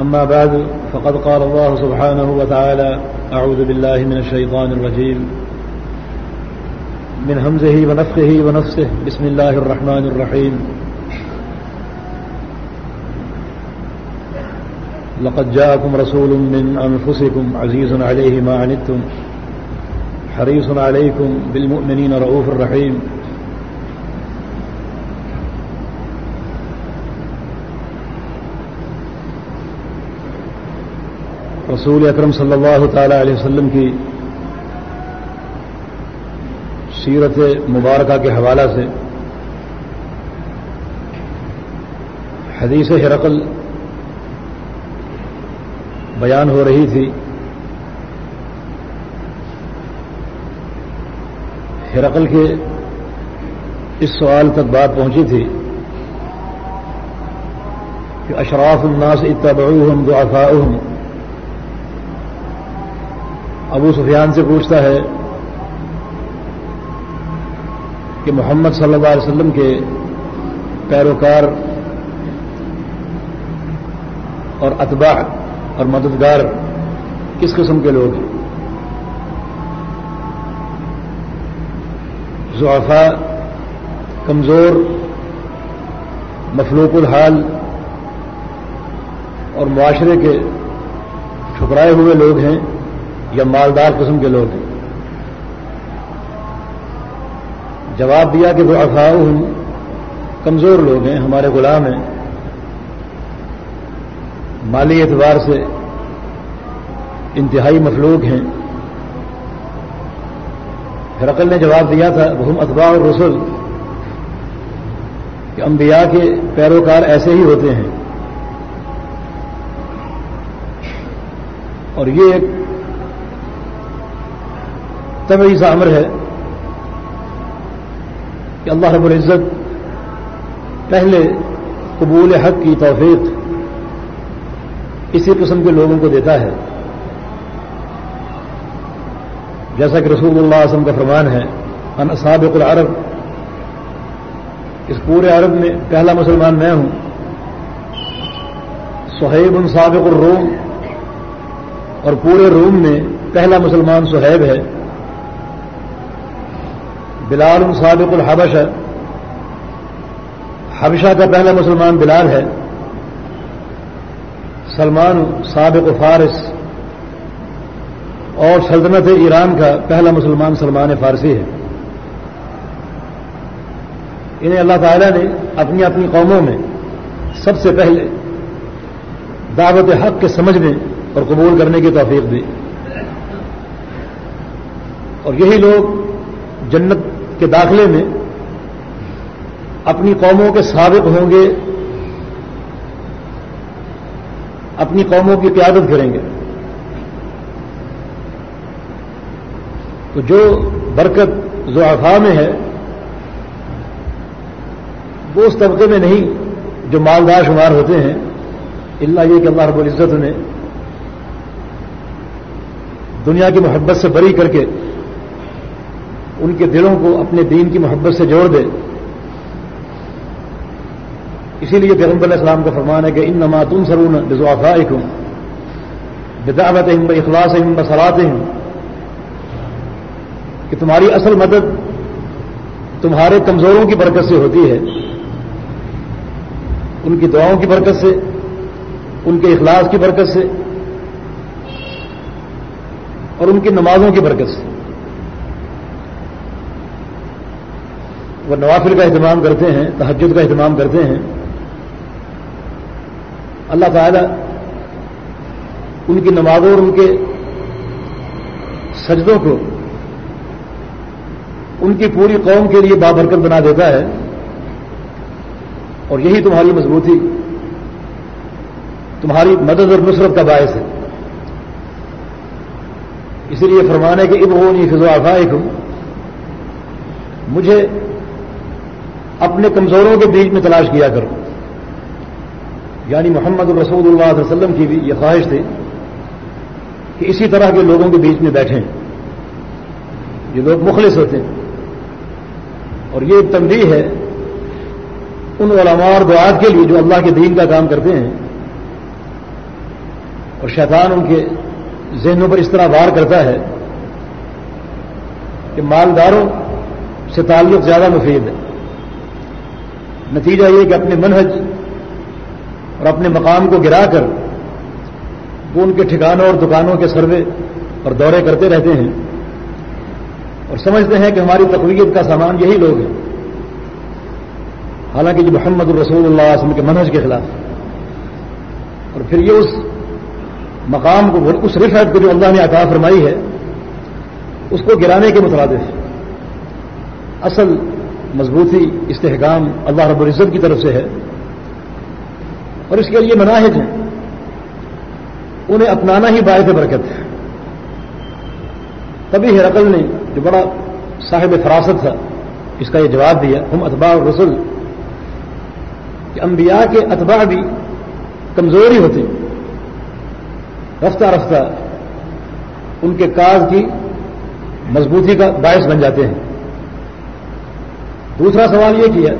أما بعد فقد قال الله سبحانه وتعالى أعوذ بالله من الشيطان الرجيم. من همزه ونفخه ونفسه بسم الله الرحمن الرحيم. لقد جاءكم رسول من أنفسكم عزيز عليه ما عنتم حريص عليكم بالمؤمنين رؤوف الرحيم رسول اکرم صلی اللہ تعالی علیہ وسلم کی سیرت مبارکہ کے حوالہ سے حدیث ہرقل بیان ہو رہی تھی۔ ہرقل کے اس سوال تک بات پہنچی تھی کہ اشراف الناس اتبعوہم دعفاؤہم ابو سفیان سے پوچھتا ہے کہ محمد صلی اللہ علیہ وسلم کے پیروکار اور اتباع اور مددگار کس قسم کے لوگ ہیں؟ زعفا کمزور، مفلوق الحال اور معاشرے کے ٹھکرائے ہوئے لوگ ہیں۔ یا مالدار قسم کے لوگ ہیں۔ جواب دیا کہ وہ افواہ کمزور لوگ ہیں، ہمارے غلام ہیں۔ مالی اعتبار سے انتہائی مخلوق ہیں۔ ہرقل نے جواب دیا تھا وہ اتباع اور رسول کہ انبیاء کے پیروکار ایسے ہی ہوتے ہیں۔ اور یہ ایک طبعی سا امر ہے کہ اللہ رب العزت پہلے قبول حق کی توفیق اسی قسم کے لوگوں کو دیتا ہے۔ جیسا کہ رسول اللہ وسلم کا فرمان ہے ان سابق العرب اس پورے عرب میں پہلا مسلمان میں ہوں۔ سہیب ان سابق الروم۔ اور پورے روم میں پہلا مسلمان سہیب ہے۔ بلال صادق الحبش ہے حبشہ کا پہلا مسلمان بلال ہے۔ سلمان سابق فارس۔ اور سلطنت ایران کا پہلا مسلمان سلمان فارسی ہے۔ انہیں اللہ تعالیٰ نے اپنی اپنی قوموں میں سب سے پہلے دعوت حق کے سمجھنے اور قبول کرنے کی توفیق دی۔ اور یہی لوگ جنت کے داخلے میں اپنی قوموں کے سابق ہوں گے، اپنی قوموں کی قیادت کریں گے۔ تو جو برکت زعفا میں ہے، وہ اس طبقے میں نہیں جو مالدار شمار ہوتے ہیں۔ اللہ یہ کہ اللہ رب العزت نے دنیا کی محبت سے بری کر کے ان کے دلوں کو اپنے دین کی محبت سے جوڑ دے۔ اسی لیے پیغمبر علیہ السلام کا فرمان ہے کہ ان نماتن سرون بزوافا بدعوت ہم اخلاص ہم بسرات ہوں کہ تمہاری اصل مدد تمہارے کمزوروں کی برکت سے ہوتی ہے، ان کی دعاؤں کی برکت سے، ان کے اخلاص کی برکت سے اور ان کی نمازوں کی برکت سے۔ وہ نوافل کا اہتمام کرتے ہیں تحجد کا اہتمام کرتے ہیں۔ اللہ تعالی ان کی نمازوں اور ان کے سجدوں کو ان کی پوری قوم کے لیے بابرکت بنا دیتا ہے۔ اور یہی تمہاری مضبوطی، تمہاری مدد اور نصرت کا باعث ہے۔ اسی لیے فرمانے کے ابونی فضو آفائق مجھے اپنے کمزوروں کے بیچ میں تلاش کیا کرو۔ یعنی محمد رسول اللہ علیہ وسلم کی بھی یہ خواہش تھی کہ اسی طرح کے لوگوں کے بیچ میں بیٹھیں۔ یہ لوگ مخلص ہوتے ہیں۔ اور یہ ایک تنبیہ ہے، ان علماء اور دعات کے لیے جو اللہ کے دین کا کام کرتے ہیں، اور شیطان ان کے ذہنوں پر اس طرح وار کرتا ہے کہ مالداروں سے تعلق زیادہ مفید ہے۔ نتیجہ یہ کہ اپنے منہج اور اپنے مقام کو گرا کر وہ ان کے ٹھکانوں اور دکانوں کے سروے اور دورے کرتے رہتے ہیں اور سمجھتے ہیں کہ ہماری تقویت کا سامان یہی لوگ ہیں۔ حالانکہ جو محمد الرسول اللہ علیہ وسلم کے منہج کے خلاف اور پھر یہ اس مقام کو اس رفت کو جو اللہ نے عطا فرمائی ہے، اس کو گرانے کے مترادف۔ اصل مضبوطی، استحکام اللہ رب العزت کی طرف سے ہے اور اس کے لیے مناہج ہیں۔ انہیں اپنانا ہی باعث برکت ہے۔ تبھی ہرقل نے جو بڑا صاحب فراست تھا، اس کا یہ جواب دیا، ہم اتباع رسول کہ انبیاء کے اتباع بھی کمزور ہی ہوتے رفتہ رفتہ ان کے کاز کی مضبوطی کا باعث بن جاتے ہیں۔ دوسرا سوال یہ کیا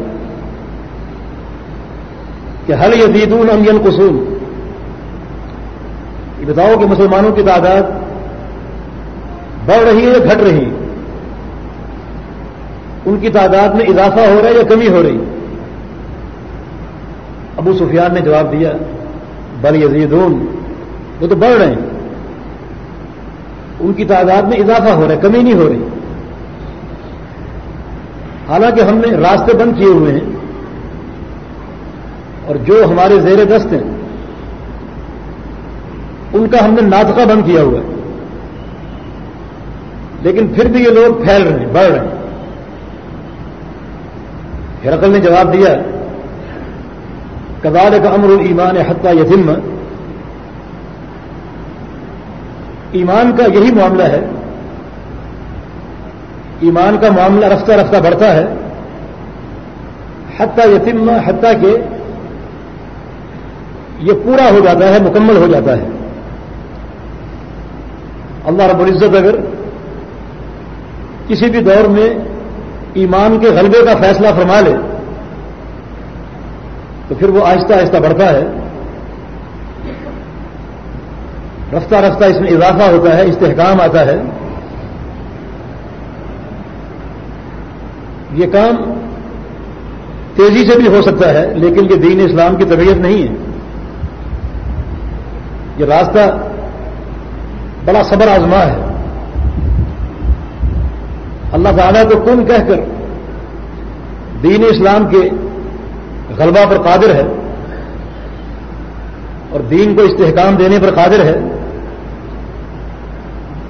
کہ حل یزیدون ام قصول یہ بتاؤ کہ مسلمانوں کی تعداد بڑھ رہی ہے یا گھٹ رہی ان کی تعداد میں اضافہ ہو رہا ہے یا کمی ہو رہی؟ ابو سفیان نے جواب دیا، بل یزیدون، وہ تو بڑھ رہے ہیں۔ ان کی تعداد میں اضافہ ہو رہا ہے، کمی نہیں ہو رہی۔ حالانکہ ہم نے راستے بند کیے ہوئے ہیں اور جو ہمارے زیر دست ہیں، ان کا ہم نے ناطقہ بند کیا ہوا ہے۔ لیکن پھر بھی یہ لوگ پھیل رہے ہیں، بڑھ رہے ہیں۔ ہرقل نے جواب دیا کدال کا امر ایمان حتہ یتم۔ ایمان کا یہی معاملہ ہے ایمان کا معاملہ رفتہ رفتہ بڑھتا ہے حتہ یتم حتیٰ کہ یہ پورا ہو جاتا ہے، مکمل ہو جاتا ہے۔ اللہ رب العزت اگر کسی بھی دور میں ایمان کے غلبے کا فیصلہ فرما لے، تو پھر وہ آہستہ آہستہ بڑھتا ہے۔ رفتہ رفتہ اس میں اضافہ ہوتا ہے، استحکام آتا ہے۔ یہ کام تیزی سے بھی ہو سکتا ہے، لیکن یہ دین اسلام کی طبیعت نہیں ہے۔ یہ راستہ بڑا صبر آزما ہے۔ اللہ تعالیٰ کو کن کہہ کر دین اسلام کے غلبہ پر قادر ہے اور دین کو استحکام دینے پر قادر ہے،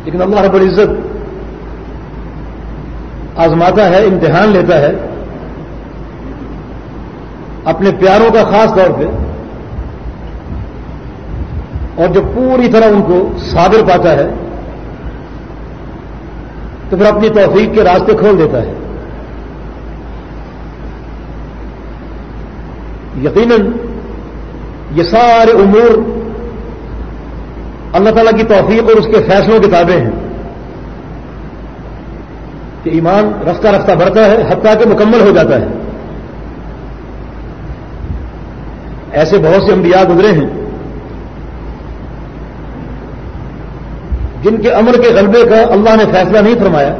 لیکن اللہ رب العزت آزماتا ہے، امتحان لیتا ہے، اپنے پیاروں کا خاص طور پہ، اور جب پوری طرح ان کو صابر پاتا ہے، تو پھر اپنی توفیق کے راستے کھول دیتا ہے۔ یقیناً یہ سارے امور اللہ تعالیٰ کی توفیق اور اس کے فیصلوں کی تابع ہیں۔ کہ ایمان رفتہ رفتہ بڑھتا ہے، حتیٰ کہ مکمل ہو جاتا ہے۔ ایسے بہت سے انبیاء گزرے ہیں، جن کے امر کے غلبے کا اللہ نے فیصلہ نہیں فرمایا۔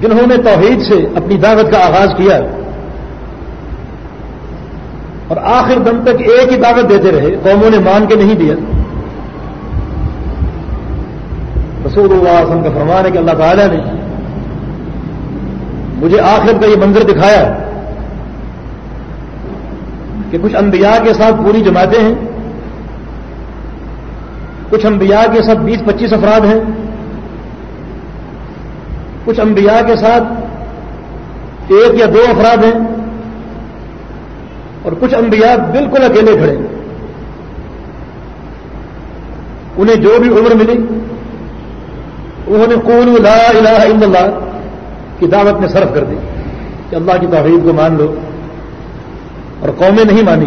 جنہوں نے توحید سے اپنی دعوت کا آغاز کیا۔ اور آخر دم تک ایک ہی دعوت دیتے رہے، قوموں نے مان کے نہیں دیا۔ رسول اللہ علیہ وسلم کا فرمان ہے کہ اللہ تعالیٰ نے مجھے آخر کا یہ منظر دکھایا کہ کچھ انبیاء کے ساتھ پوری جماعتیں ہیں، کچھ انبیاء کے ساتھ بیس پچیس افراد ہیں، کچھ انبیاء کے ساتھ ایک یا دو افراد ہیں اور کچھ انبیاء بالکل اکیلے کھڑے۔ انہیں جو بھی عمر ملی انہوں نے قول لا الہ الا اللہ کی دعوت میں صرف کر دی کہ اللہ کی توحید کو مان لو اور قومیں نہیں مانی۔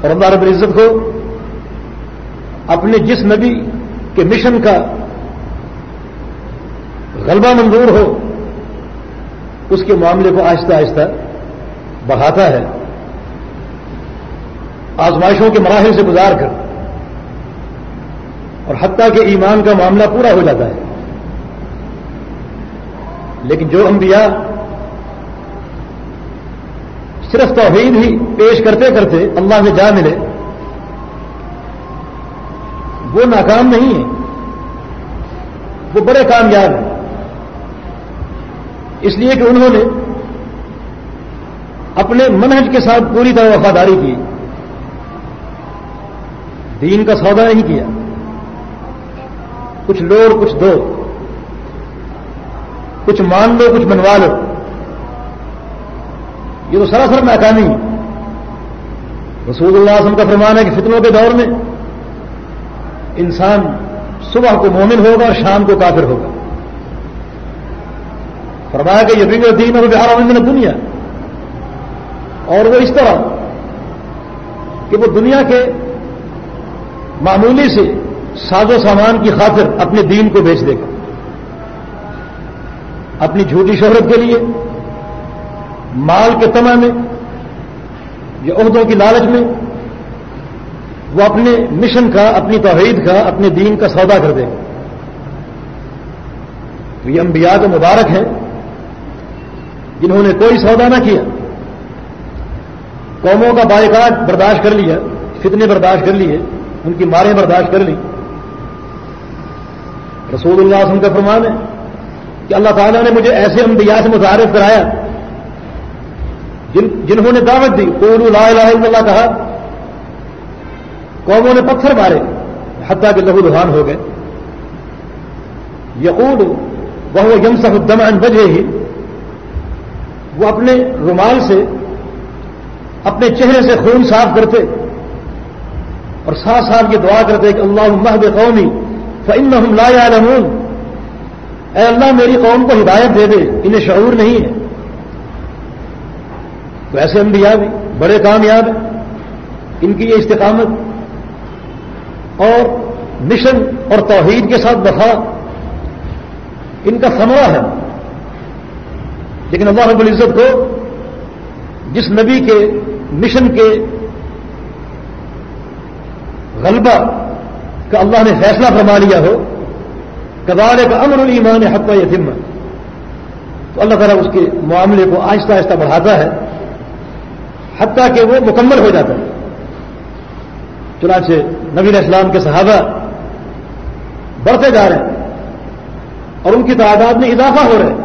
اور اللہ رب العزت کو اپنے جس نبی کے مشن کا غلبہ منظور ہو، اس کے معاملے کو آہستہ آہستہ بڑھاتا ہے، آزمائشوں کے مراحل سے گزار کر۔ اور حتیٰ کے ایمان کا معاملہ پورا ہو جاتا ہے۔ لیکن جو انبیاء صرف توحید ہی پیش کرتے کرتے اللہ سے جا ملے، وہ ناکام نہیں ہے وہ بڑے کامیاب ہیں۔ اس لیے کہ انہوں نے اپنے منہج کے ساتھ پوری طرح وفاداری کی۔ دین کا سودا نہیں کیا۔ کچھ لو اور کچھ دو۔ کچھ مان لو، کچھ منوا لو۔ یہ تو سراسر ناکامی رسول اللہ وسلم کا فرمان ہے کہ فتنوں کے دور میں انسان صبح کو مومن ہوگا اور شام کو کافر ہوگا۔ فرمایا کہ یہ رنگ دین اور بہار میں دنیا۔ اور وہ اس طرح کہ وہ دنیا کے معمولی سے ساز و سامان کی خاطر اپنے دین کو بیچ دے گا۔ اپنی جھوٹی شہرت کے لیے، مال کے تما میں، یا عہدوں کی لالچ میں، وہ اپنے مشن کا، اپنی توحید کا، اپنے دین کا سودا کر دے گا۔ تو یہ انبیاء تو مبارک ہیں، جنہوں نے کوئی سودا نہ کیا۔ قوموں کا بائیکاٹ برداشت کر لیا، فتنے برداشت کر لیے، ان کی ماریں برداشت کر لی رسول اللہ وسلم کا فرمان ہے کہ اللہ تعالیٰ نے مجھے ایسے انبیاء سے متعارف کرایا جن جنہوں نے دعوت دی۔ قولو لا الہ الا اللہ کہا، قوموں نے پتھر مارے، حتیٰ کہ لہو دہان ہو گئے۔ یقول وہ یم سب بجے ہی وہ اپنے رومال سے، اپنے چہرے سے خون صاف کرتے اور ساتھ ساتھ یہ دعا کرتے کہ اللہ مہد قومی فن ہم لا یعلمون اے اللہ میری قوم کو ہدایت دے دے، انہیں شعور نہیں ہے۔ تو ایسے انبیاء بھی بڑے کامیاب ہیں۔ ان کی یہ استقامت اور مشن اور توحید کے ساتھ وفا، ان کا سمرا ہے۔ لیکن اللہ رب العزت کو جس نبی کے مشن کے غلبہ کا اللہ نے فیصلہ فرما لیا ہو کبالے کا امر المان حق یتیم تو اللہ تعالیٰ اس کے معاملے کو آہستہ آہستہ بڑھاتا ہے، حتیٰ کہ وہ مکمل ہو جاتا ہے۔ چنانچہ نبی اسلام کے صحابہ بڑھتے جا رہے ہیں اور ان کی تعداد میں اضافہ ہو رہا ہے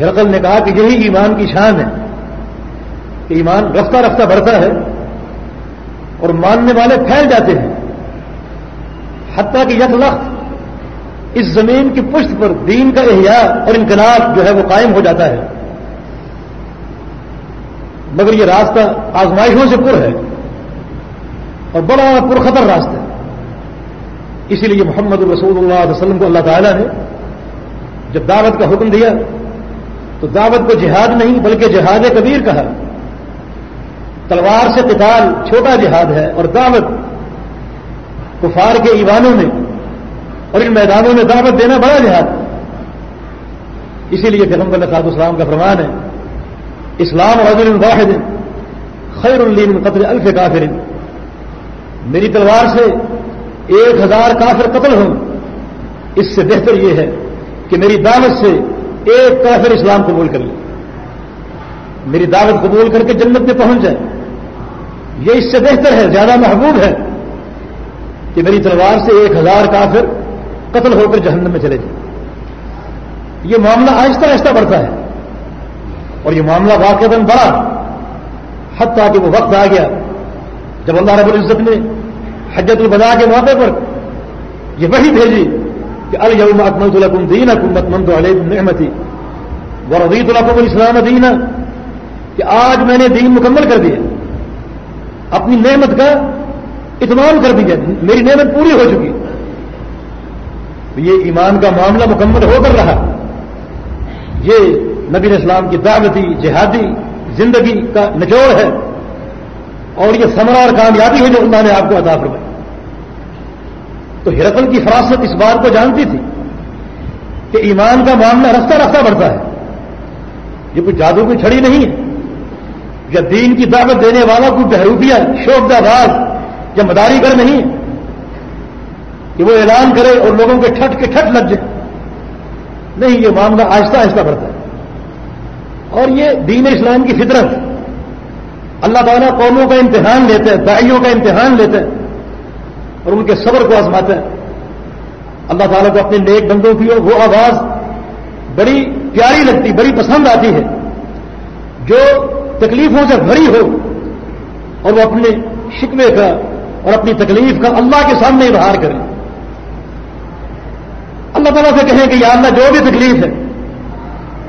ہرقل نے کہا کہ یہی ایمان کی شان ہے کہ ایمان رفتہ رفتہ بڑھتا ہے اور ماننے والے پھیل جاتے ہیں۔ حتیٰ کہ یک لخت اس زمین کی پشت پر دین کا احیاء اور انقلاب جو ہے وہ قائم ہو جاتا ہے۔ مگر یہ راستہ آزمائشوں سے پر ہے اور بڑا پرخطر راستہ ہے۔ اسی لیے محمد الرسول اللہ علیہ وسلم کو اللہ تعالیٰ نے جب دعوت کا حکم دیا تو دعوت کو جہاد نہیں بلکہ جہاد کبیر کہا۔ تلوار سے قتال چھوٹا جہاد ہے اور دعوت کفار کے ایوانوں میں اور ان میدانوں میں دعوت دینا بڑا جہاد اسی لیے پیغمبر صاحب اسلام کا فرمان ہے، اسلام رجل واحد، خیر الین قتل الف کافر۔ میری تلوار سے ایک ہزار کافر قتل ہوں۔ اس سے بہتر یہ ہے کہ میری دعوت سے ایک کافر اسلام قبول کر لیں میری دعوت قبول کر کے جنت میں پہنچ جائے۔ یہ اس سے بہتر ہے، زیادہ محبوب ہے۔ کہ میری تلوار سے ایک ہزار کافر قتل ہو کر جہنم میں چلے جائیں۔ یہ معاملہ آہستہ آہستہ بڑھتا ہے۔ اور یہ معاملہ واقع بڑا، حتیٰ کہ وہ وقت آ گیا جب اللہ رب العزت نے حجت البدا کے موقع پر یہ وہی بھیجی کہ الم اکمل الحکم دین حکومت مند علیہ نعمتی ورضیت الحکم الاسلام دین کہ آج میں نے دین مکمل کر دیا۔ اپنی نعمت کا اتمام کر دیا میری نعمت پوری ہو چکی۔ یہ ایمان کا معاملہ مکمل ہو کر رہا۔ یہ نبی اسلام کی دعوتی، جہادی زندگی کا نچوڑ ہے۔ اور یہ سمرا اور کامیابی ہے جو اللہ نے آپ کو عطا فرمائی۔ تو ہرقل کی فراست اس بات کو جانتی تھی کہ ایمان کا معاملہ رفتہ رفتہ بڑھتا ہے۔ یہ کوئی جادو کی چھڑی نہیں ہے۔ یا دین کی دعوت دینے والا کوئی بہروپیہ شوق باز یا مداری گر نہیں کہ وہ اعلان کرے اور لوگوں کے ٹھٹ کے ٹھٹ لگ جائے۔ نہیں، یہ معاملہ آہستہ آہستہ بڑھتا ہے۔ اور یہ دین اسلام کی فطرت۔ اللہ تعالیٰ قوموں کا امتحان لیتے ہیں دائیوں کا امتحان لیتے ہیں اور ان کے صبر کو آزماتے ہیں اللہ تعالیٰ کو اپنے نیک بندوں کی وہ آواز بڑی پیاری لگتی، بڑی پسند آتی ہے۔ جو تکلیفوں سے بھری ہو اور وہ اپنے شکوے کا اور اپنی تکلیف کا اللہ کے سامنے اظہار کریں۔ اللہ تعالیٰ سے کہیں کہ یا اللہ جو بھی تکلیف ہے،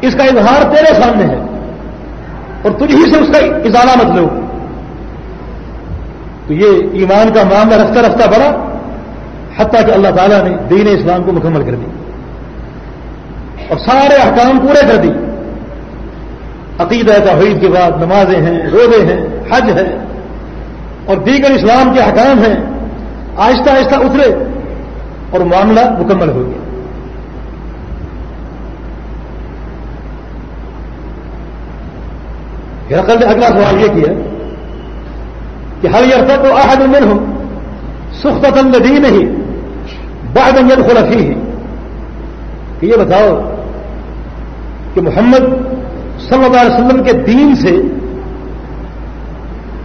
اس کا اظہار تیرے سامنے ہے اور تجھ ہی سے اس کا ازالہ مت لو۔ تو یہ ایمان کا معاملہ رفتہ رفتہ بڑا حتیٰ کہ اللہ تعالیٰ نے دین اسلام کو مکمل کر دی۔ اور سارے احکام پورے کر دی۔ عقیدہ توحید کے بعد نمازیں ہیں، روزے ہیں، حج ہے اور دیگر اسلام کے احکام ہیں۔ آہستہ آہستہ اترے اور معاملہ مکمل ہو گیا۔ نے اگلا سوال یہ کیا کہ ہر عرصہ تو آحد من ہوں سخت تندی نہیں بعد انجن خلفی ہے کہ یہ بتاؤ کہ محمد صلی اللہ علیہ وسلم کے دین سے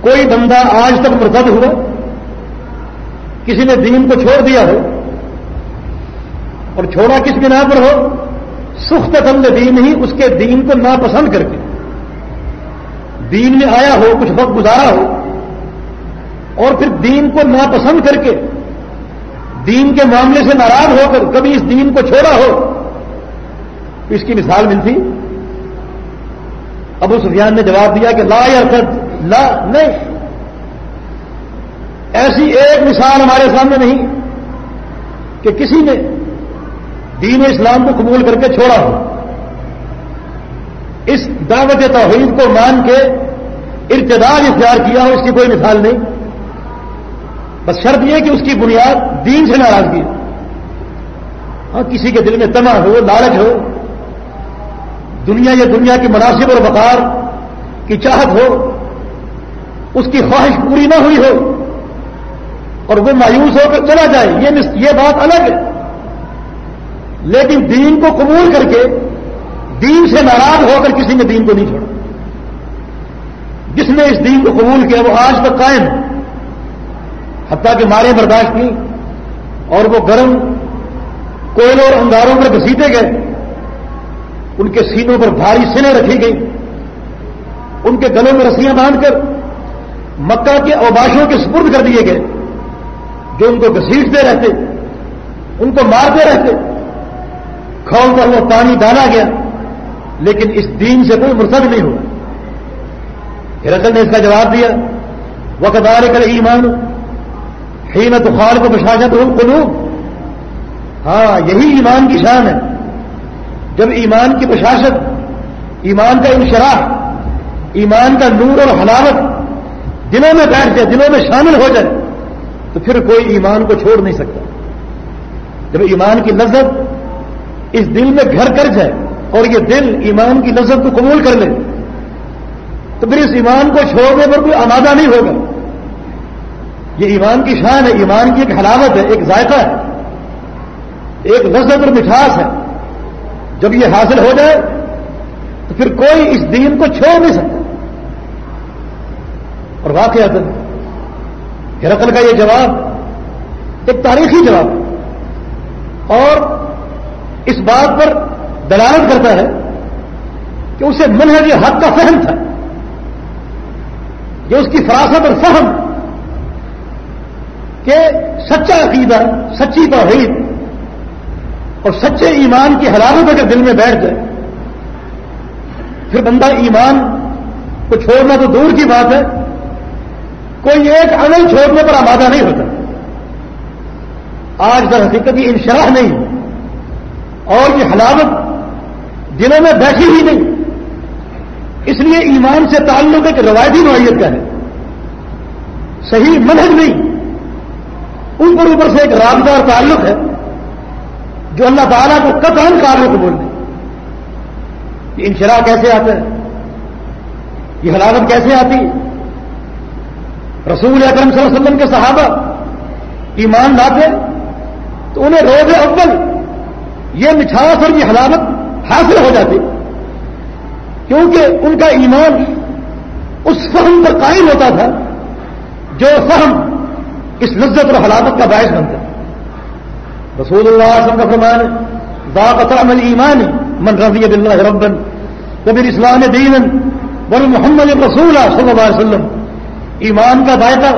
کوئی بندہ آج تک مرتد ہوا کسی نے دین کو چھوڑ دیا ہو اور چھوڑا کس بنا پر ہو سخت تند دین ہی اس کے دین کو ناپسند کر کے دین میں آیا ہو، کچھ وقت گزارا ہو اور پھر دین کو ناپسند کر کے دین کے معاملے سے ناراض ہو کر کبھی اس دین کو چھوڑا ہو، اس کی مثال ملتی۔ ابو سفیان نے جواب دیا کہ لا یا لا، نہیں۔ ایسی ایک مثال ہمارے سامنے نہیں کہ کسی نے دین اسلام کو قبول کر کے چھوڑا ہو۔ اس دعوت توحید کو مان کے ارتداد اختیار کیا ہو، اس کی کوئی مثال نہیں۔ بس شرط یہ کہ اس کی بنیاد دین سے ناراضگی ہاں کسی کے دل میں تما ہو، لالچ ہو، دنیا یا دنیا کی مناسب اور وقار کی چاہت ہو اس کی خواہش پوری نہ ہوئی ہو اور وہ مایوس ہو کر چلا جائے، یہ یہ بات الگ ہے۔ لیکن دین کو قبول کر کے دین سے ناراض ہو کر کسی نے دین کو نہیں چھوڑا۔ جس نے اس دین کو قبول کیا، وہ آج تک قائم حتیٰ کہ مارے برداشت کی اور وہ گرم کوئلوں اور انگاروں پر گھسیٹے گئے۔ ان کے سینوں پر بھاری سنیں رکھی گئی ان کے گلوں میں رسیاں باندھ کر مکہ کے اوباشوں کے سپرد کر دیے گئے، جو ان کو گسیٹتے رہتے، ان کو مارتے رہتے۔ کھول پر وہ پانی ڈالا گیا، لیکن اس دین سے کوئی مرتب نہیں ہوا۔ ہرکل نے اس کا جواب دیا وقدار کر ایمان ہی نہ تو خال کو بشاشت ہو ہاں یہی ایمان کی شان ہے۔ جب ایمان کی بشاشت ایمان کا انشراح، ایمان کا نور اور حلاوت دلوں میں بیٹھ جائے، دلوں میں شامل ہو جائے، تو پھر کوئی ایمان کو چھوڑ نہیں سکتا۔ جب ایمان کی لذت اس دل میں گھر کر جائے اور یہ دل ایمان کی لذت کو قبول کر لے، تو پھر اس ایمان کو چھوڑنے پر کوئی آمادہ نہیں ہوگا۔ یہ ایمان کی شان ہے، ایمان کی ایک حلاوت ہے، ایک ذائقہ ہے، ایک لذت اور مٹھاس ہے۔ جب یہ حاصل ہو جائے، تو پھر کوئی اس دین کو چھوڑ نہیں سکتا۔ اور واقع ہرقل کا یہ جواب ایک تاریخی جواب اور اس بات پر دلالت کرتا ہے کہ اسے منہج حق کا فہم تھا۔ یہ اس کی فراست اور فہم کہ سچا عقیدہ، سچی توحید اور سچے ایمان کی حلاوت اگر دل میں بیٹھ جائے، پھر بندہ ایمان کو چھوڑنا تو دور کی بات ہے۔ کوئی ایک عمل چھوڑنے پر آمادہ نہیں ہوتا۔ آج در حقیقت یہ انشراح نہیں، اور یہ حلاوت دلوں میں بیٹھی ہوئی نہیں۔ اس لیے ایمان سے تعلق ایک روایتی نوعیت کا ہے۔ صحیح منہج نہیں، اوپر اوپر سے ایک رابطار تعلق ہے، جو اللہ تعالیٰ کو قطعا کاروں کو بول یہ انشراح کیسے آتا ہے یہ حلاوت کیسے آتی؟ رسول اکرم صلی اللہ علیہ وسلم کے صحابہ ایمان لاتے تو انہیں روز اول یہ مٹھاس اور یہ حلاوت حاصل ہو جاتی کیونکہ ان کا ایمان اس فہم پر قائم ہوتا تھا جو فہم اس لذت اور حلاوت کا باعث بنتا رسول اللہ علیہ وسلم کا فرمان باقت عمل ایمان من رضی باللہ ربن کبیر اسلام دین بر محمد رسول صلی اللہ علیہ وسلم۔ ایمان کا ذائقہ،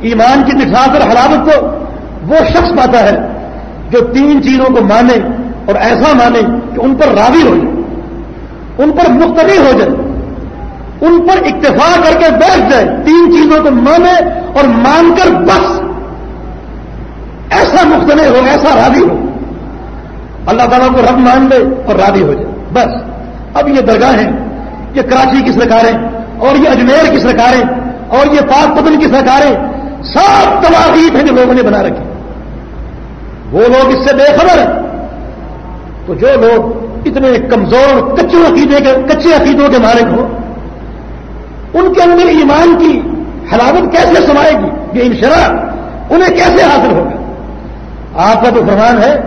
ایمان کی نفاذ اور حلاوت کو وہ شخص پاتا ہے جو تین چیزوں کو مانے اور ایسا مانے کہ ان پر راوی ہو جائے، ان پر مختلف ہو جائے، ان پر اکتفا کر کے بیٹھ جائے، تین چیزوں کو مانے اور مان کر بس۔ ایسا مختلف ہو، ایسا راضی ہو۔ اللہ تعالیٰ کو رب مان لے اور راضی ہو جائے۔ بس۔ اب یہ درگاہیں، یہ کراچی کی سرکاریں اور یہ اجمیر کی سرکاریں اور یہ پاک پتن کی سرکاریں سب تباہیت ہیں جو لوگوں نے بنا رکھی۔ وہ لوگ اس سے بے خبر ہیں۔ تو جو لوگ اتنے کمزور کچے عقیدے کے کچے عقیدوں کے مالک ہو ان کے اندر ایمان کی حلاوت کیسے سمائے گی؟ یہ انشرا انہیں کیسے حاصل ہوگا؟ آپ کا تو فرمان ہے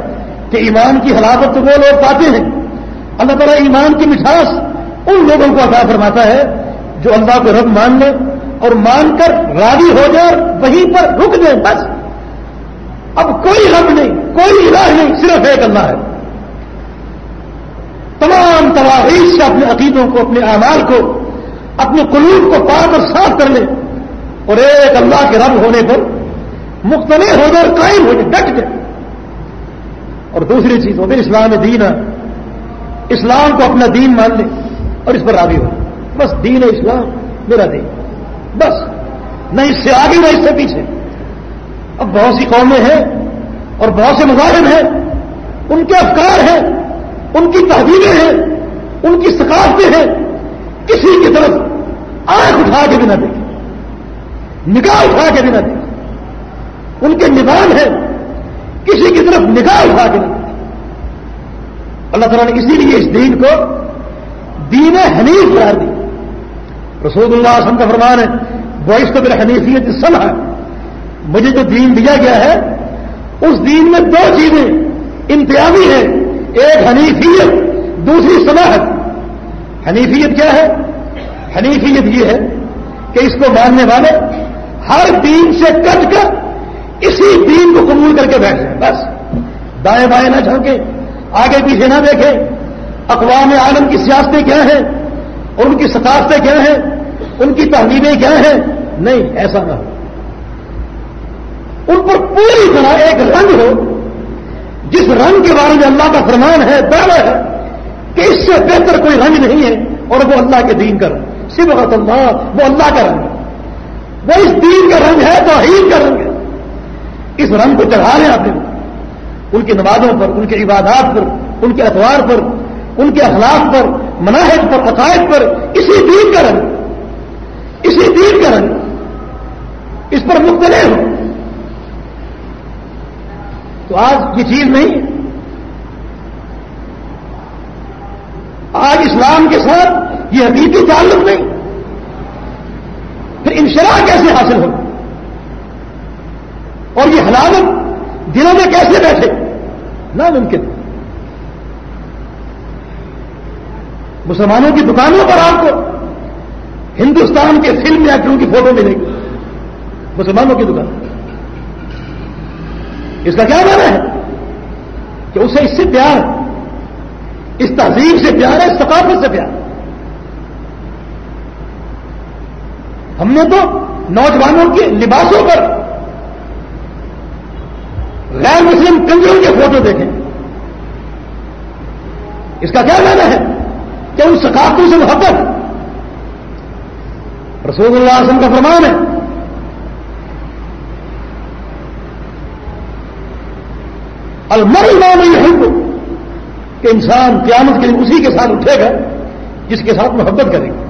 کہ ایمان کی حلاوت تو وہ لوگ پاتے ہیں۔ اللہ تعالیٰ ایمان کی مٹھاس ان لوگوں کو عطا فرماتا ہے جو اللہ کو رب مان لے۔ اور مان کر راضی ہو جائے اور وہیں پر رک جائے، بس۔ اب کوئی رب نہیں، کوئی الہ نہیں، صرف ایک اللہ ہے۔ تمام تواریخ سے اپنے عقیدوں کو، اپنے اعمال کو، اپنے قلوب کو پاک اور صاف کر لے۔ اور ایک اللہ کے رب ہونے پر مختلف ہو جائے اور قائم ہو جائے ڈٹ جائے اور دوسری چیز، وہ اسلام دین ہے۔ اسلام کو اپنا دین مان لے اور اس پر راضی ہو۔ بس دین اسلام، میرا دین۔ بس نہ اس سے آگے نہ اس سے پیچھے اب بہت سی قومیں ہیں اور بہت سے مظاہر ہیں، ان کے افکار ہیں، ان کی تحریریں ہیں، ان کی ثقافتیں ہیں۔ کسی کی طرف آنکھ اٹھا کے بھی نہ دیکھیں۔ نگاہ اٹھا کے بھی نہ دیکھیں۔ ان کے نظام ہیں، کسی کی طرف نگاہ اٹھا کے نہ دیکھیں۔ اللہ تعالیٰ نے اسی لیے اس دین کو دین حنیف قرار دی رسول اللہ وسلم کا فرمان ہے باعث تو میرا حنیفیت سب ہے مجھے جو دین دیا گیا ہے، اس دین میں دو چیزیں امتیازی ہیں۔ ایک حنیفیت، دوسری سماحت حنیفیت کیا ہے؟ حنیفیت یہ ہے کہ اس کو ماننے والے ہر دین سے کٹ کر اسی دین کو قبول کر کے بیٹھ جائیں بس۔ دائیں بائیں نہ جھانکے آگے پیچھے نہ دیکھیں اقوام عالم کی سیاستیں کیا ہیں؟ اور ان کی ثقافتیں کیا ہیں؟ ان کی تحریریں کیا ہیں؟ نہیں، ایسا نہ ہو۔ ان پر پوری طرح ایک رنگ ہو، جس رنگ کے بارے میں اللہ کا فرمان ہے، دعوی ہے کہ اس سے بہتر کوئی رنگ نہیں ہے اور وہ اللہ کے دین کا رنگ صرف اللہ، وہ اللہ کا رنگ ہے۔ وہ اس دین کا رنگ ہے تو کا رنگ ہے۔ اس رنگ کو چڑھا لیں آپ ان کی نمازوں پر، ان کی عبادات پر، ان کے اخبار پر، ان کے اخلاق پر مناحج پر عقائد پر، اسی دین کا رنگ اسی دین کا رنگ اس پر مختلف ہو تو آج یہ چیز نہیں۔ آج اسلام کے ساتھ یہ حقیقی تعلق نہیں۔ پھر انشراح کیسے حاصل ہو اور یہ حلالت دلوں میں کیسے بیٹھے؟ ناممکن۔ مسلمانوں کی دکانوں پر آپ کو ہندوستان کے فلم ایکٹروں کی فوٹو ملے گی۔ مسلمانوں کی دکان۔ اس کا کیا مانا ہے؟ کہ اسے اس سے پیار، اس تہذیب سے پیار ہے، اس ثقافت سے پیار۔ ہم نے تو نوجوانوں کے لباسوں پر غیر مسلم کنجروں کے فوٹو دیکھیں اس کا کیا معنی ہے؟ کہ ان ثقافتوں سے محبت رسول اللہ علیہ وسلم کا فرمان ہے۔ المر نام یہ کہ انسان قیامت کے لیے اسی کے ساتھ اٹھے گا، جس کے ساتھ محبت کرے گا۔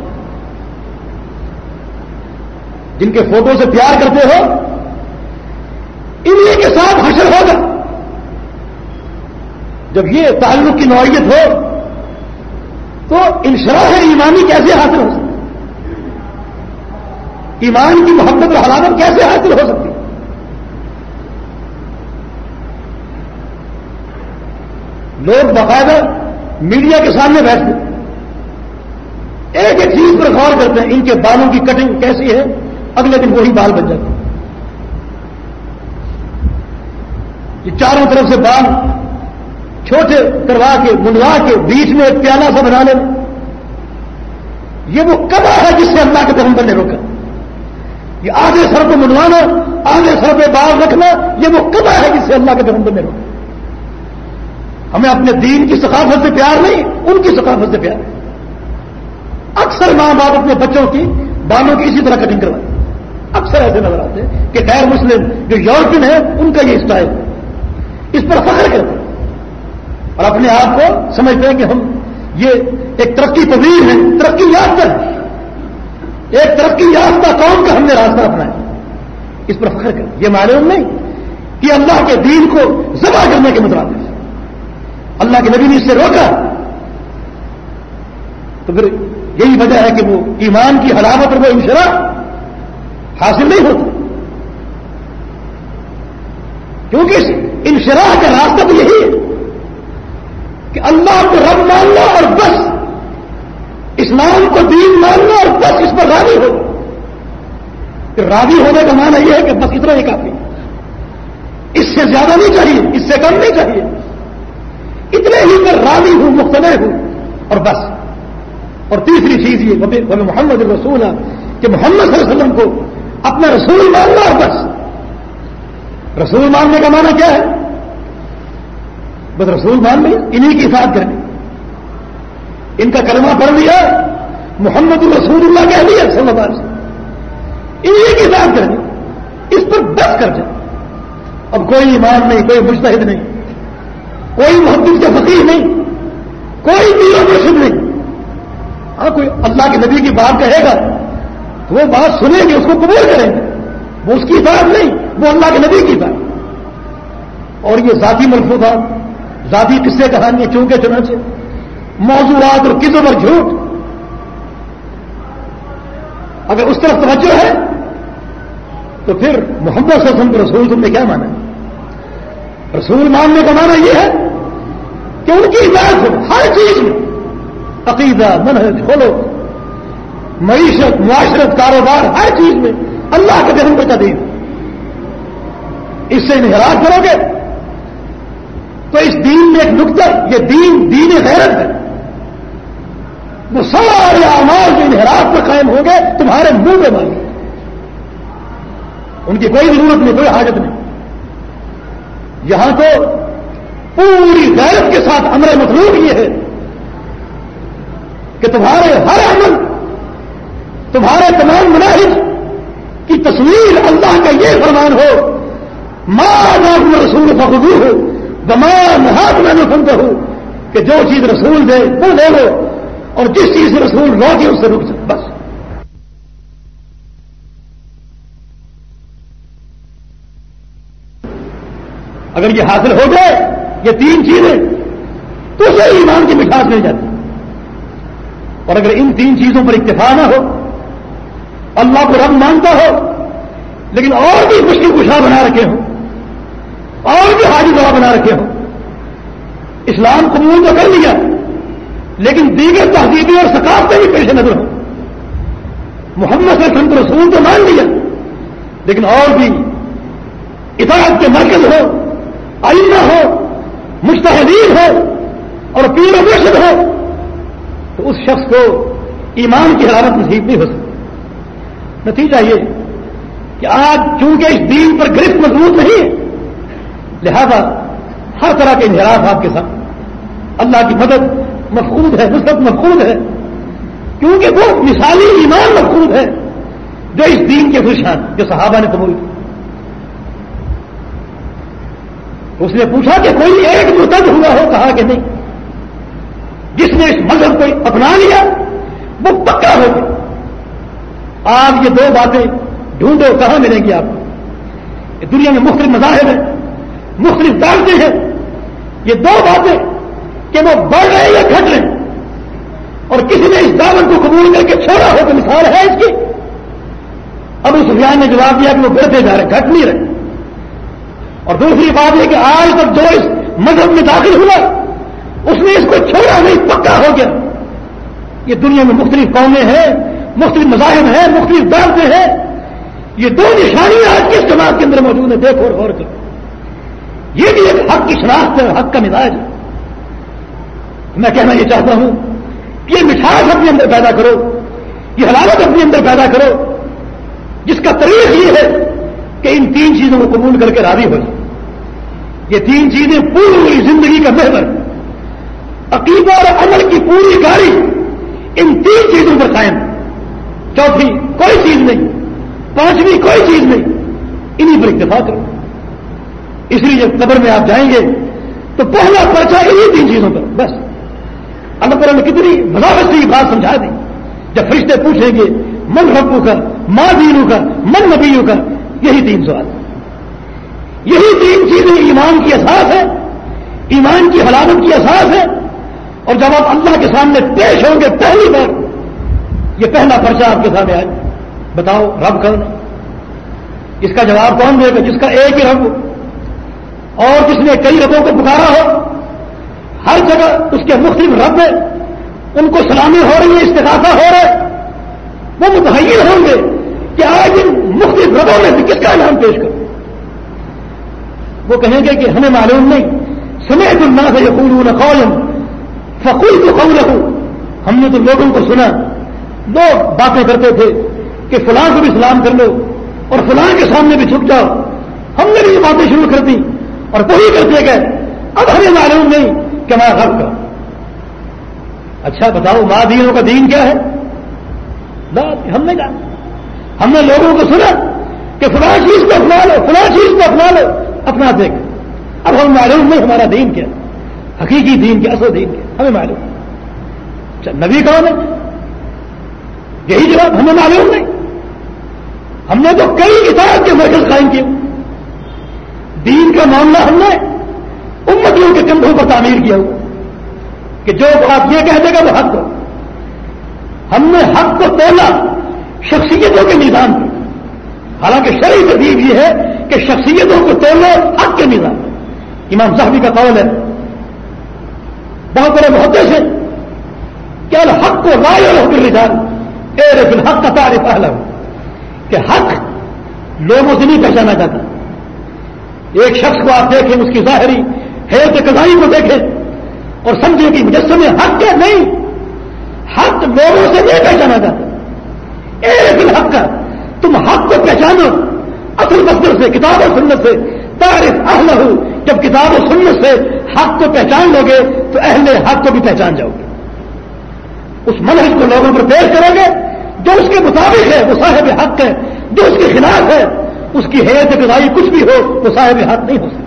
جن کے فوٹو سے پیار کرتے ہو انہیں کے ساتھ حشر ہوگا۔ جب یہ تعلق کی نوعیت ہو، تو انشراح ایمانی کیسے حاصل ہو سکتی؟ ایمان کی محبت اور حلامت کیسے حاصل ہو سکتی؟ لوگ باقاعدہ میڈیا کے سامنے بیٹھتے ایک ایک چیز پر غور کرتے ہیں، ان کے بالوں کی کٹنگ کیسی ہے؟ اگلے دن وہی بال بن جاتے یہ چاروں طرف سے بال چھوٹے کروا کے، منڈوا کے، بیچ میں ایک پیالہ سا بنا لینا۔ یہ وہ کبا ہے جس سے اللہ کے پیغمبر نے روکا۔ یہ آگے سر کو منڈوانا آگے سر پہ بال رکھنا، یہ وہ کبا ہے جس سے اللہ کے پیغمبر نے روکا ہمیں اپنے دین کی ثقافت سے پیار نہیں، ان کی ثقافت سے پیار۔ ہے اکثر ماں باپ اپنے بچوں کی بالوں کی اسی طرح کٹنگ کرواتے اکثر ایسے نظر آتے ہیں کہ غیر مسلم، جو یورپین ہے ان کا یہ اسٹائل۔ اس پر فخر کرتے ہیں اور اپنے آپ کو سمجھتے ہیں کہ ہم یہ ایک ترقی پذیر ہے، ترقی یافتہ ہے۔ ایک ترقی یافتہ قوم کا ہم نے راستہ اپنایا۔ اس پر فخر کر یہ معلوم نہیں کہ اللہ کے دین کو ذبح کرنے کے مطابق اللہ کے نبی نے اس سے روکا۔ تو پھر یہی وجہ ہے کہ وہ ایمان کی حلاوت اور وہ انشرا حاصل نہیں ہوتا۔ کیونکہ انشراح کا راستہ تو یہی ہے کہ اللہ کو رب ماننا اور بس اسلام کو دین ماننا اور بس اس پر راضی ہو۔ راضی ہونے کا معنی یہ ہے کہ بس اتنا ہی کافی۔ اس سے زیادہ نہیں چاہیے، اس سے کم نہیں چاہیے۔ اتنے ہی پر راضی ہوں مختلف ہوں، اور بس۔ اور تیسری چیز یہ محمد رسول کہ محمد صلی اللہ علیہ وسلم کو اپنا رسول ماننا اور بس۔ رسول ماننے کا معنی کیا ہے؟ بس رسول مان لی انہیں کی ساتھ کرنی ان کا کلمہ پڑھ لیا محمد الرسول اللہ کہہ لیا صلی اللہ علیہ وسلم انہیں کی ساتھ کرنی اس پر بس کر جائے اب کوئی ایمان نہیں، کوئی مشتحد نہیں، کوئی محبت کے فقیر نہیں، کوئی میرا مرشد نہیں۔ ہاں کوئی اللہ کے نبی کی بات کہے گا، تو وہ بات سنیں گے، اس کو قبول کریں گے۔ وہ اس کی بات نہیں، وہ اللہ کے نبی کی بات۔ اور یہ ذاتی ملفوظات، ذاتی قصے کہانی چونکہ چنانچہ موضوعات اور کسم اور جھوٹ؟ اگر اس طرف توجہ ہے، تو پھر محمد صلی اللہ علیہ وسلم کے رسول تم نے کیا مانا؟ رسول ماننے کا مانا یہ ہے کہ ان کی بات ہو، ہر چیز میں۔ عقیدہ منحص کھولو معیشت، معاشرت، کاروبار، ہر چیز میں اللہ کے پیغمبر کا دین اس سے انحراج کرو گے۔ تو اس دین میں ایک نقطہ، یہ دین دین غیرت ہے۔ وہ سارے آمار جو انحراف پہ قائم ہوں گے، تمہارے منہ میں مانگے۔ ان کی کوئی ضرورت نہیں، کوئی حاجت نہیں۔ یہاں تو پوری غیرت کے ساتھ امر مطلوب یہ ہے کہ تمہارے ہر عمل، تمہارے تمام مناحج کی تصویر اللہ کا یہ فرمان ہو ماں نام رسول فخو ہو تمام ہاتھ میں سنتا ہوں کہ جو چیز رسول دے، وہ لے لو۔ اور جس چیز سے رسول روکے اس سے رک سکے بس۔ اگر یہ حاصل ہو جائے یہ تین چیزیں، تو اسے ایمان کی مٹھاس مل جاتی۔ اور اگر ان تین چیزوں پر اکتفا نہ ہو، اللہ کو رب مانتا ہو، لیکن اور بھی خوشی خوشا بنا رکھے ہوں، اور بھی حاجی دعا بنا رکھے ہوں، اسلام قبول تو کر لیا۔ لیکن دیگر تہذیبی اور ثقافتیں بھی پیش نظر ہوں۔ محمد صلی اللہ علیہ وسلم رسول تو مان لیا، لیکن اور بھی اطاعت کے مرکز ہو آئینہ ہو مستحدین ہو اور پیر مرشد ہو، تو اس شخص کو ایمان کی حرارت نصیب نہیں ہو سکتی۔ نتیجہ یہ کہ آج چونکہ اس دین پر گرفت مضبوط نہیں ہے، لہذا ہر طرح کے انحراف آپ کے ساتھ۔ اللہ کی مدد مفقود ہے نصرت مفقود ہے۔ کیونکہ وہ مثالی ایمان مفقود ہے، جو اس دین کے خوشحان جو صحابہ نے قبول کی اس نے پوچھا کہ کوئی ایک مرتد ہوا ہو، کہا کہ نہیں۔ جس نے اس مذہب کو اپنا لیا، وہ پکا ہو گیا۔ آپ یہ دو باتیں ڈھونڈو، کہاں ملیں گی آپ کو؟ دنیا میں مختلف مذاہب ہیں، مختلف دعوتیں ہیں۔ یہ دو باتیں کہ وہ بڑھ رہے یا گھٹ رہے اور کسی نے اس دعوت کو قبول کر کے چھوڑا ہو تو مثال ہے اس کی۔ اب اس ریان نے جواب دیا کہ وہ بڑھتے جا رہے گھٹ نہیں رہے۔ اور دوسری بات یہ کہ آج تک جو اس مذہب میں داخل ہوا، اس نے اس کو چھوڑا نہیں، پکا ہو گیا۔ یہ دنیا میں مختلف قومیں ہیں، مختلف مذاہب ہیں، مختلف دعوتیں ہیں۔ یہ دو نشانیاں آج کے سماج کے اندر موجود ہیں، دیکھو اور غور کرو۔ یہ بھی ایک حق کی شناخت ہے حق کا مزاج ہے۔ میں کہنا یہ چاہتا ہوں کہ یہ مٹھاس اپنے اندر پیدا کرو، یہ حلاوت اپنے اندر پیدا کرو، جس کا طریق یہ ہے کہ ان تین چیزوں کو قبول کر کے راضی ہو جائے یہ تین چیزیں پوری زندگی کا محور عقیدہ اور عمل کی پوری گاڑی ان تین چیزوں پر قائم۔ چوتھی، کوئی چیز نہیں۔ پانچویں، کوئی چیز نہیں۔ انہیں پر اکتفا کرو۔ اس لیے جب قبر میں آپ جائیں گے، تو پہلا پرچہ انہیں تین چیزوں پر، بس۔ اللہ تعالیٰ نے کتنی مذاقت سے یہ بات سمجھا دی جب فرشتے پوچھیں گے، من ربو کا ماں دینوں کا، من نبیوں کا، یہی تین سوال۔ یہی تین چیزیں ایمان کی احساس ہے ایمان کی حلامت کی احساس ہے اور جب آپ اللہ کے سامنے پیش ہوں گے پہلی بار، یہ پہلا پرچہ آپ کے سامنے آئے۔ بتاؤ، رب کون اس کا جواب کون دے گا؟ جس کا ایک ہی رب اور جس نے کئی ربوں کو پکارا ہو ہر جگہ اس کے مختلف رب ہیں، ان کو سلامی ہو رہی ہے استفاقہ ہو رہا ہے وہ متحیر ہوں گے کہ آج ان مختلف ربوں میں سے کس کا نام پیش کروں۔ وہ کہیں گے کہ ہمیں معلوم نہیں۔ سمیت اللہ سے یقول قولم فقول کو قول ہم نے تو لوگوں کو سنا۔ لوگ باتیں کرتے تھے کہ فلاں کو بھی سلام کر لو اور فلاں کے سامنے بھی چھپ جاؤ۔ ہم نے بھی یہ باتیں شروع کر دی اور وہی کرتے گئے۔ اب ہمیں معلوم نہیں۔ کہ میں حق کا اچھا بتاؤ ماں دینوں کا دین کیا ہے؟ ہم نے جانا ہم نے لوگوں کو سنا کہ فلاں چیز کو اپنا لو فلاں چیز کو اپنا لو، اپنا دیکھ۔ اب ہم معلوم نہیں ہمارا دین کیا، حقیقی دین کیا، اصل دین کیا، ہمیں معلوم۔ اچھا، نبی کون ہے یہی جواب ہمیں معلوم نہیں۔ ہم نے تو کئی اطاعت کے مرکز قائم کیے۔ دین کا معاملہ ہم نے امتیوں کے کندھوں پر تعمیر کیا ہوا کہ جو بات یہ کہہ دے گا وہ حق ہو۔ ہم نے حق کو تولا شخصیتوں کے میدان میں حالانکہ شرعی تدیب یہ ہے کہ شخصیتوں کو تولو حق کے میدان میں امام صاحبی کا قول ہے۔ بہت بڑے محدث ہیں۔ کیا حق کو رائے اور حکم اے لیکن حق کا تعریف پہلا ہو۔ کہ حق لوگوں سے نہیں پہچانا جاتا۔ ایک شخص کو آپ دیکھیں، اس کی ظاہری حیرت کزائی کو دیکھیں اور سمجھیں کہ مجسم حق کیا نہیں، حق لوگوں سے نہیں پہچانا جاتا اے دن حق کا، تم حق کو پہچانو، اصل مصدر سے، کتاب و سنت سے۔ تعریف اہل ہو جب کتاب و سنت سے حق کو پہچان لو گے تو اہل حق کو بھی پہچان جاؤ گے۔ اس منحص کو لوگوں پر پیش کرو گے، جو اس کے مطابق ہے، وہ صاحب حق ہے، جو اس کے خلاف ہے۔ اس کی حیرت گزائی کچھ بھی ہو، وہ صاحب حق نہیں ہو سکتا۔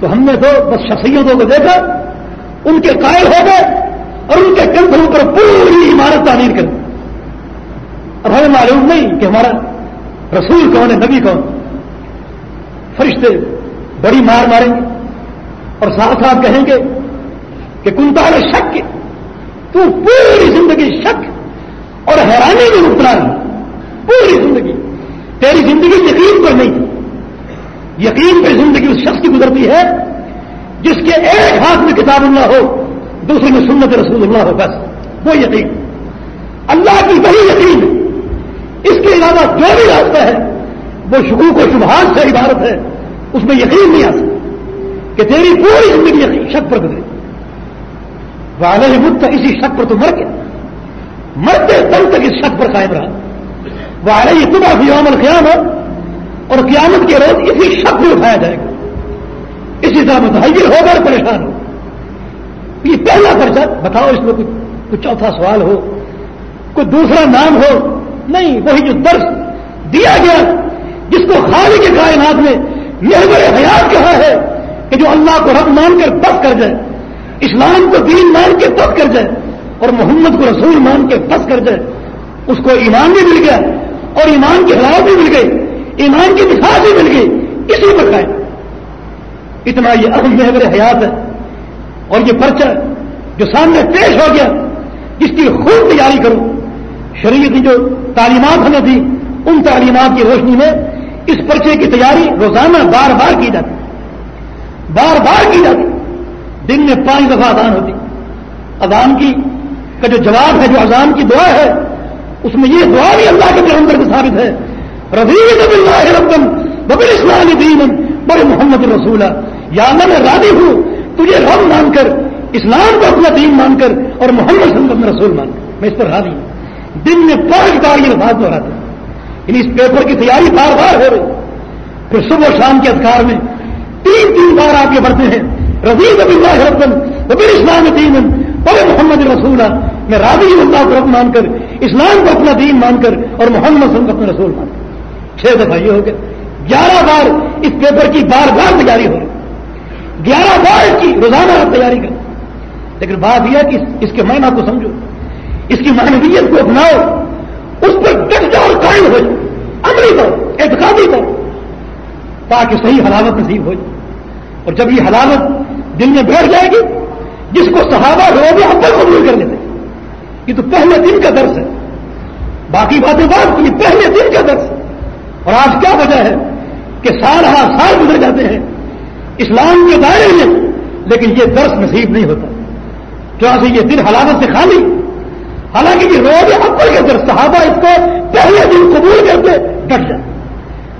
تو ہم نے تو بس شخصیتوں کو دیکھا، ان کے قائل ہو گئے اور ان کے کندھوں پر پوری عمارت تعمیر کر اب ہمیں معلوم نہیں کہ ہمارا رسول کون ہے، نبی کون۔ فرشتے بڑی مار ماریں گے اور ساتھ ساتھ کہیں گے کہ کنتال شک، تو پوری زندگی شک اور حیرانی میں مبتلا ہے۔ پوری زندگی۔ تیری زندگی یقین پر نہیں۔ تھی یقین پہ زندگی اس شخص کی گزرتی ہے جس کے ایک ہاتھ میں کتاب اللہ ہو، دوسرے میں سنت رسول اللہ ہو، بس، وہ یقین۔ اللہ کی وہی یقین۔ ہے اس کے علاوہ جو بھی راستہ ہے، وہ شکوک و شبہات سے عبارت ہے۔ اس میں یقین نہیں آ سکتا کہ تیری پوری زندگی شک پر گزرے والے مت اسی شک پر تو مر گیا۔ مرتے دم تک اس شک پر قائم رہا۔ وہ آ رہی بھی عمل قیامت اور قیامت کے روز اسی شک میں اٹھایا جائے گا۔ اسی طرح متحر ہو کر پریشان ہو۔ یہ پہلا پرچہ بتاؤ اس میں کچھ چوتھا سوال ہو؟ کوئی دوسرا نام ہو؟ نہیں، وہی جو درس دیا گیا، جس کو خالی کے کائنات میں محور حیات کہا ہے کہ جو اللہ کو رب مان کر بس کر جائے، اسلام کو دین مان کے بس کر جائے، اور محمد کو رسول مان کے بس کر جائے، اس کو ایمان بھی مل گیا اور ایمان کی حلاوت بھی مل گئی۔ ایمان کی مثال بھی مل گئی اسی پر قائم اتنا یہ اہم محور حیات ہے اور یہ پرچہ جو سامنے پیش ہو گیا، جس کی خوب تیاری کروں۔ شریعت کی جو تعلیمات ہمیں تھی ان تعلیمات کی روشنی میں اس پرچے کی تیاری روزانہ بار بار کی جاتی۔ بار بار کی جاتی۔ دن میں پانچ دفعہ ادان ہوتی۔ ادان کی کا جو جواب ہے، جو اذان کی دعا ہے، اس میں یہ دعا بھی اللہ کے پیغمبر میں ثابت ہے رضی اسلام دین بڑے محمد رسول یا میں راضی ہوں، تجھے رب مان کر، اسلام کو اپنا دین مان کر اور محمد صلی اللہ رسول مان کر۔ میں اس پر راضی ہوں۔ دن میں پانچ بار یہ بات دہراتے یعنی اس پیپر کی تیاری بار بار ہو رہی۔ پھر صبح شام کے ادھار میں تین تین بار آپ یہ بڑھتے ہیں رضی اللہ ربن ببر اسلام دین بڑے محمد رسول میں راضی اللہ کو رب مان کر، اسلام کو اپنا دین مان کر اور محمد صلی کو اپنا رسول مان کر۔ چھ دفعہ یہ ہو گیا گیارہ بار اس پیپر کی بار بار تیاری ہو رہی۔ گیارہ بار اس کی روزانہ آپ تیاری کر لیکن بات یہ کہ اس کے معنی کو سمجھو۔ اس کی معنویت کو اپناؤ۔ اس پر ڈٹ جاؤ قائم ہو جائے عملی طور، اعتقادی طور۔ تاکہ صحیح حلاوت نصیب ہو جائے۔ اور جب یہ حلاوت دل میں بیٹھ جائے گی، جس کو صحابہ روز اول قبول کر لیتے یہ تو پہلے دن کا درس ہے۔ باقی باتیں بات، یہ پہلے دن کا درس ہے۔ اور آج کیا وجہ ہے کہ سال ہر سال گزر جاتے ہیں؟ اسلام کے دائرے میں، لیکن یہ درس نصیب نہیں ہوتا۔ کیوں سے یہ دن حالات سے خالی، حالانکہ یہ روز اول کے درس، صحابہ اس کو پہلے دن قبول کر کے ڈٹ جائے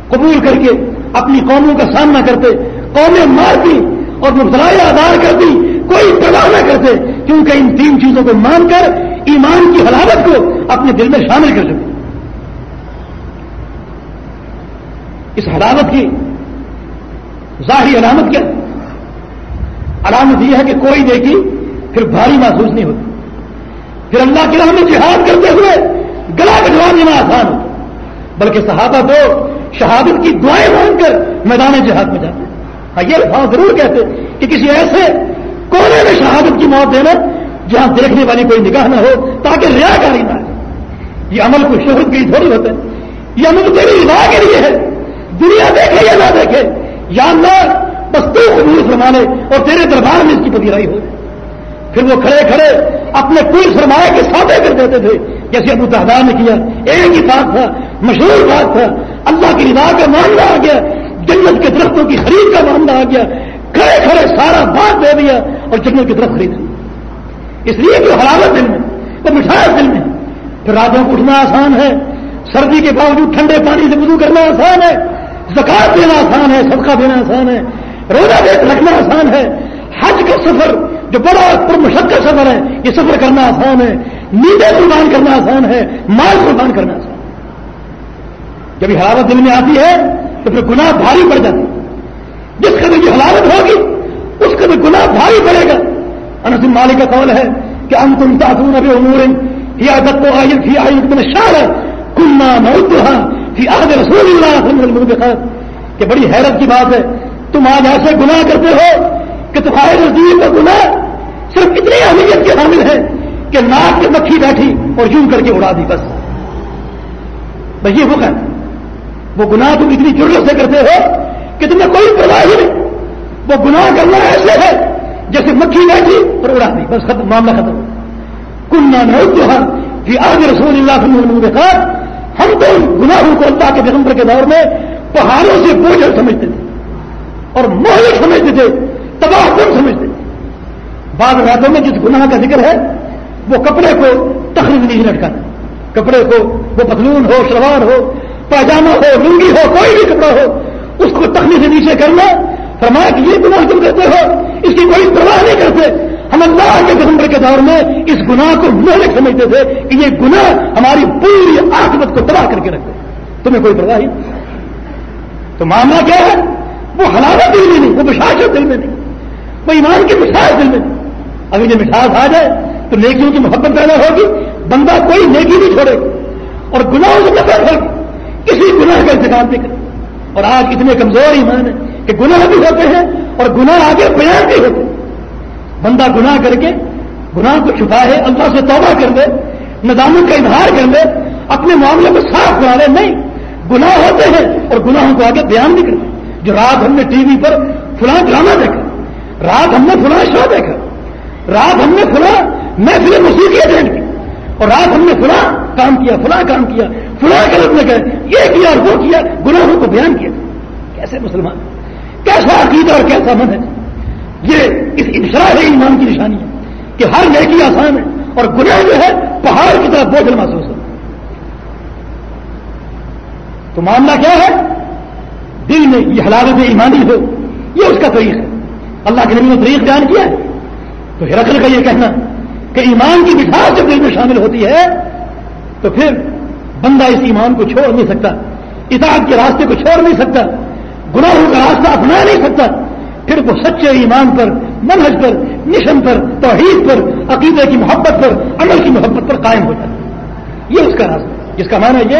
قبول کر کے اپنی قوموں کا سامنا کرتے، قومیں مارتی اور مبتلا آدار کرتی کوئی پرواہ نہ کرتے، کیونکہ ان تین چیزوں کو مان کر ایمان کی حلاوت کو اپنے دل میں شامل کر سکتے اس حلاوت کی ظاہری علامت کیا؟ علامت یہ ہے کہ کوئی دیکھی پھر بھاری محسوس نہیں ہوتی۔ پھر اللہ کی راہ میں جہاد کرتے ہوئے گلا کٹوا لینا آسان ہوتا۔ بلکہ صحابہ تو شہادت کی دعائیں مان کر میدان جہاد میں جاتے۔ ہاں یہ الفاظ ضرور کہتے کہ کسی ایسے کونے میں شہادت کی موت دینا جہاں دیکھنے والی کوئی نگاہ نہ ہو، تاکہ ریا کاری نہ یہ عمل کو شہرت کے لیے تھوڑی ہوتا ہے۔ یہ عمل تیری رضا کے لیے ہے۔ دنیا دیکھے یا نہ دیکھے؟ یا نہ بس تو قبول فرمانے اور تیرے دربار میں اس کی پذیرائی ہو۔ پھر وہ کھڑے کھڑے اپنے پوری سرمایہ کے ساتھ کر دیتے تھے، جیسے ابو تحدار نے کیا۔ ایک ہی بات تھا، مشہور بات تھا، اللہ کی رضا کا معاملہ آ گیا، جنت کے درختوں کی خرید کا معاملہ آ گیا۔ کھڑے کھڑے سارا بات دے دیا اور جنگل کی طرف خرید اس لیے کہ حرارت دل میں وہ مٹھاس دل میں پھر راتوں کو اٹھنا آسان ہے، سردی کے باوجود ٹھنڈے پانی سے وضو کرنا آسان ہے۔ زکات دینا آسان ہے، صدقہ دینا آسان ہے، روزہ دیکھ رکھنا آسان ہے، حج کا سفر جو بڑا پر مشقت سفر ہے، یہ سفر کرنا آسان ہے، نیندیں قربان کرنا آسان ہے، مال قربان کرنا آسان ہے۔ جب یہ حرارت دل میں آتی ہے، تو پھر گناہ بھاری پڑ جاتی ہے جس کا بھی حلالت ہوگی، اس کا بھی گناہ بھاری پڑے گا۔ انس مالک کا قول ہے کہ ہم تم تاثون ابھی امور یا دت آئل تھی آئل تم شار کلنا موتہا فی آد رسول اللہ صلی اللہ علیہ وسلم کہ بڑی حیرت کی بات ہے، تم آج ایسے گناہ کرتے ہو کہ تمہارے نزدیک کا گناہ صرف اتنی اہمیت کے حامل ہے کہ ناک کے مکھی بیٹھی اور یوں کر کے اڑا دی بس۔ بھائی یہ وہ ہے۔ وہ گناہ تم اتنی ضرورت سے کرتے ہو کہ تمہیں کوئی پرواہ ہی نہیں۔ وہ گناہ کرنا ایسے ہے جیسے مکھی بیٹھی اور اڑا دی۔ بس ختم، معاملہ ختم۔ کنہ جو کہ آج رسول اللہ صلی اللہ علیہ وسلم ہم تو گناہوں کو اللہ کے دسمبر کے دور میں پہاڑوں سے بوجھ سمجھتے تھے اور موہر سمجھتے تھے، تباہ کن سمجھتے تھے۔ بعض راتوں میں جس گناہ کا ذکر ہے، وہ کپڑے کو تخریب نہیں لٹکاتے کپڑے کو، وہ پتلون ہو، شلوار ہو، پاجامہ ہو، لنگی ہو، کوئی بھی کپڑا ہو، اس کو تخلی سے نیچے کرنا، فرمایا کہ یہ گناہ تم کرتے ہو، اس کی کوئی پرواہ نہیں کرتے۔ ہم اللہ کے پیغمبر کے دور میں اس گناہ کو مہلک سمجھتے تھے کہ یہ گناہ ہماری پوری آکمت کو تباہ کر کے رکھتے تمہیں کوئی پرواہ نہیں۔ تو معاملہ کیا ہے؟ وہ حلاوت دل میں نہیں، وہ بشاشت دل میں نہیں، وہ ایمان کی مٹھاس دل میں نہیں۔ ابھی یہ مٹھاس آ جائے تو نیکیوں کی محبت پیدا ہوگی، بندہ کوئی نیکی نہیں چھوڑے اور گناہوں سے نفرت ہوگی۔ کسی گناہ کا انتظام نہیں کرے۔ اور آج اتنے کمزور ایمان ہے کہ گناہ بھی ہوتے ہیں اور گناہ آگے بیان بھی ہوتے ہیں۔ بندہ گناہ کر کے، گناہ کو چھپا ہے، اللہ سے توبہ کر دے، ندامت کا اظہار کر دے، اپنے معاملے کو صاف کرا لے، نہیں، گناہ ہوتے ہیں اور گناہوں کو آگے بیان بھی کرتے جو رات ہم نے ٹی وی پر فلاں ڈرامہ دیکھا، رات ہم نے فلاں شو دیکھا، رات ہم نے فلاں محفل موسیقی اٹینڈ کی، اور رات ہم نے فلاں کام کیا، فلاں کام کیا، فلاں غلط میں گئے، یہ کیا اور وہ کیا، گناہوں کو بیان کیا۔ کیسے مسلمان؟ کیسا عقیدہ اور کیسا من ہے یہ اس انشراح ایمان کی نشانی ہے کہ ہر نیکی آسان ہے اور گناہ جو ہے پہاڑ کی طرف بوجھل محسوس ہے۔ تو معاملہ کیا ہے؟ دل میں یہ حلالت ایمانی ہو، یہ اس کا طریق ہے۔ اللہ کے نبی نے طریق بیان کیا ہے۔ تو ہرکل کا یہ کہنا کہ ایمان کی مٹھاس جب دل میں شامل ہوتی ہے، تو پھر بندہ اس ایمان کو چھوڑ نہیں سکتا، اطاعت کے راستے کو چھوڑ نہیں سکتا، گناہوں کا راستہ اپنا نہیں سکتا پھر وہ سچے ایمان پر، منہج پر، مشن پر، توحید پر، عقیدے کی محبت پر، عمل کی محبت پر قائم ہو جاتا ہے۔ یہ اس کا راستہ جس کا معنی یہ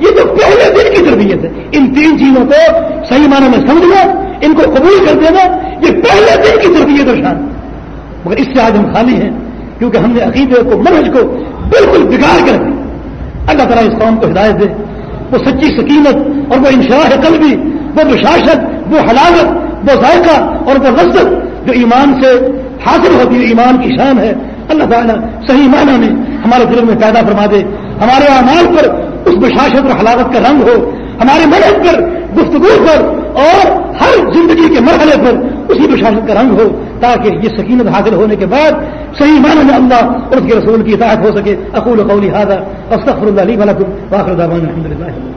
یہ جو پہلے دن کی تربیت ہے، ان تین چیزوں کو صحیح معنی میں سمجھنا، ان کو قبول کر دینا، یہ پہلے دن کی تربیت اور شان۔ مگر اس سے آج ہم خالی ہیں، کیونکہ ہم نے عقیدے کو، منہج کو بالکل بگاڑ کر دیا۔ اللہ تعالیٰ اس قوم کو ہدایت دے۔ وہ سچی سکینت اور وہ انشراح قلبی، وہ مشاشت، وہ حلاوت وہ ذائقہ اور وہ لذت جو ایمان سے حاصل ہوتی ہے ایمان کی شان ہے، اللہ تعالیٰ صحیح معنی میں ہمارے دل میں پیدا فرما دے۔ ہمارے اعمال پر اس بشاشت اور حلاوت کا رنگ ہو ہمارے مدد پر گفتگو پر اور ہر زندگی کے مرحلے پر اسی بشاشت کا رنگ ہو، تاکہ یہ سکینت حاصل ہونے کے بعد صحیح معنی میں اللہ اور اس کے رسول کی اطاعت ہو سکے۔ اقول قولی هذا استغفر الله لي ولكم واخر دعوانا الحمد لله